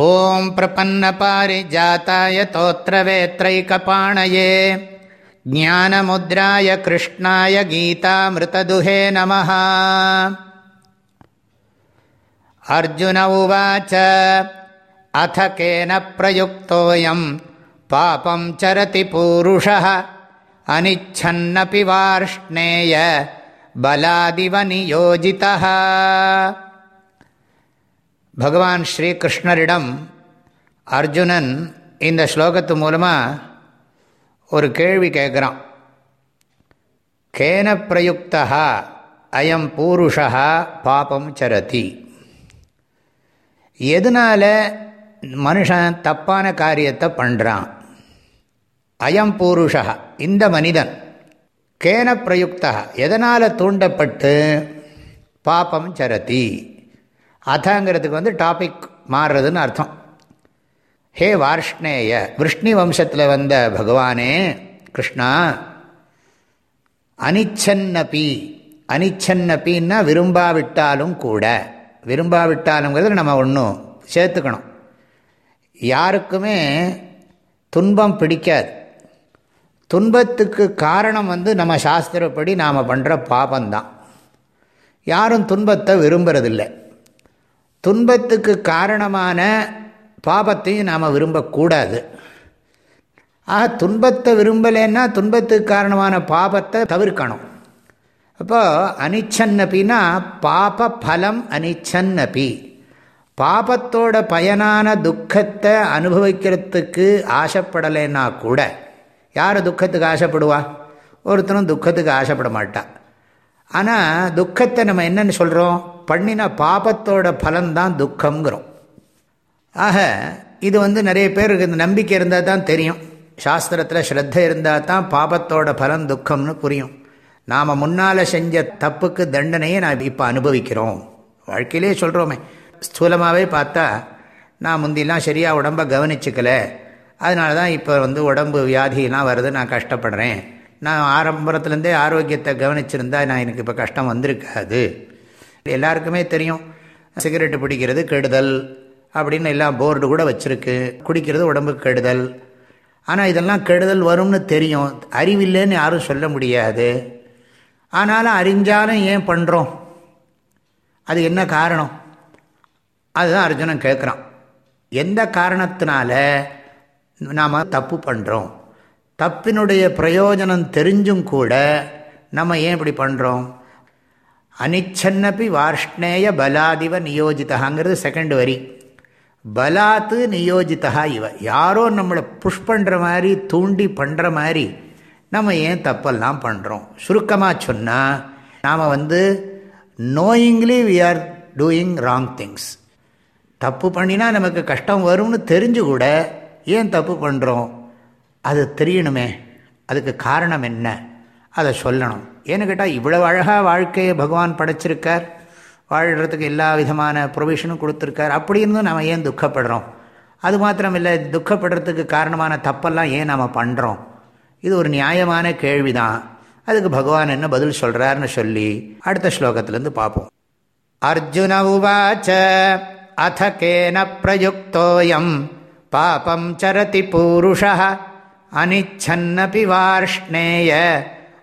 ॐ प्रपन्नपारिजाताय तोत्रवेत्रैकपाणये ज्ञानमुद्राय कृष्णाय गीतामृतदुहे नमः। अर्जुन उवाच अथ केन प्रयुक्तोऽयं पापं चरति पूरुषः अनिच्छन्नपि वार्ष्णेय बलादिव नियोजितः பகவான் ஸ்ரீகிருஷ்ணரிடம் அர்ஜுனன் இந்த ஸ்லோகத்து மூலமாக ஒரு கேள்வி கேட்குறான். கேன பிரயுக்தா அயம் பூருஷா பாபம் சரதி. எதனால் மனுஷன் தப்பான காரியத்தை பண்ணுறான் அயம் பூருஷா இந்த மனிதன். கேன பிரயுக்தா எதனால் தூண்டப்பட்டு? பாபம் சரதி. அதங்கிறதுக்கு வந்து டாபிக் மாறுறதுன்னு அர்த்தம். ஹே வார்ஷ்ணேய விஷ்ணி வம்சத்தில் வந்த பகவானே கிருஷ்ணா அனிச்சன்னபி அனிச்சன்னப்பின்னா விரும்பாவிட்டாலும் கூட விரும்பாவிட்டாலுங்கிறது நம்ம ஒன்றும் சேர்த்துக்கணும். யாருக்குமே துன்பம் பிடிக்காது. துன்பத்துக்கு காரணம் வந்து நம்ம சாஸ்திரப்படி நாம் பண்ணுற பாபந்தான் யாரும் துன்பத்தை விரும்புறதில்லை. துன்பத்துக்கு காரணமான பாபத்தையும் நாம் விரும்பக்கூடாது. ஆக துன்பத்தை விரும்பலைன்னா துன்பத்துக்கு காரணமான பாபத்தை தவிர்க்கணும். அப்போ அனிச்சன்னபின்னா பாப பலம் அனிச்சன்னபி. பாபத்தோட பயனான துக்கத்தை அனுபவிக்கிறதுக்கு ஆசைப்படலைன்னா கூட யார் துக்கத்துக்கு ஆசைப்படுவா? ஒருத்தரும் துக்கத்துக்கு ஆசைப்பட மாட்டா. ஆனால் துக்கத்தை நம்ம என்னென்னு சொல்கிறோம் பண்ணின பாபத்தோட பலன்தான் துக்கங்கிறோம் ஆக இது வந்து நிறைய பேருக்கு இந்த நம்பிக்கை இருந்தால் தான் தெரியும். சாஸ்திரத்தில் ஸ்ரத்த இருந்தால் தான் பாபத்தோட பலன் துக்கம்னு புரியும். நாம் முன்னால் செஞ்ச தப்புக்கு தண்டனையை நான் இப்போ அனுபவிக்கிறோம். வாழ்க்கையிலே சொல்கிறோமே ஸ்தூலமாகவே பார்த்தா நான் முந்திலாம் சரியாக உடம்பை கவனிச்சிக்கல. அதனால தான் இப்போ வந்து உடம்பு வியாதியெல்லாம் வருது நான் கஷ்டப்படுறேன். நான் ஆரம்பத்துலேருந்தே ஆரோக்கியத்தை கவனிச்சிருந்தா நான் எனக்கு இப்போ கஷ்டம் வந்திருக்காது. எல்லாருக்குமே தெரியும். சிகரெட்டு பிடிக்கிறது கெடுதல். அப்படின்னு எல்லாம் போர்டு கூட வச்சுருக்கு. குடிக்கிறது உடம்புக்கு கெடுதல். ஆனால் இதெல்லாம் கெடுதல் வரும்னு தெரியும். அறிவில்லைன்னு யாரும் சொல்ல முடியாது. ஆனாலும் அறிஞ்சாலும் ஏன் பண்ணுறோம் அது என்ன காரணம்? அதுதான் அர்ஜுனன் கேட்குறான் எந்த காரணத்தினால நாம் தப்பு பண்ணுறோம் தப்பினுடைய பிரயோஜனம் தெரிஞ்சும் கூட நம்ம ஏன் இப்படி பண்ணுறோம் அனிச்சன்னப்பி வார்ஷ்ணேய பலாதிவ நியோஜிதாங்கிறது செகண்ட் வரி. பலாத்து நியோஜிதா இவ. யாரோ நம்மளை புஷ் பண்ணுற மாதிரி தூண்டி பண்ணுற மாதிரி நம்ம ஏன் தப்பெல்லாம் பண்ணுறோம் சுருக்கமாக சொன்னால் நாம் வந்து knowingly we are doing wrong things தப்பு பண்ணினா நமக்கு கஷ்டம் வரும்னு தெரிஞ்சு கூட ஏன் தப்பு பண்ணுறோம் அது தெரியணுமே. அதுக்கு காரணம் என்ன? அதை சொல்லணும். ஏன்னு கேட்டால் இவ்வளவு அழகாக வாழ்க்கையை பகவான் படைச்சிருக்கார். வாழ்கிறதுக்கு எல்லா விதமான ப்ரொவிஷனும் கொடுத்துருக்கார். அப்படி இருந்தும் நம்ம ஏன் துக்கப்படுறோம்? அது மாத்திரம் இல்லை துக்கப்படுறதுக்கு காரணமான தப்பெல்லாம் ஏன் நம்ம பண்ணுறோம் இது ஒரு நியாயமான கேள்வி தான் அதுக்கு பகவான் என்ன பதில் சொல்கிறாருன்னு சொல்லி அடுத்த ஸ்லோகத்திலேருந்து பார்ப்போம். அர்ஜுன உவாச்ச அத கேன பிரயுக்தோயம் பாபம் சரதி பூருஷா அனிச்சன்னபி வார்ஷ்ணேய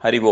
ஹரிவோம்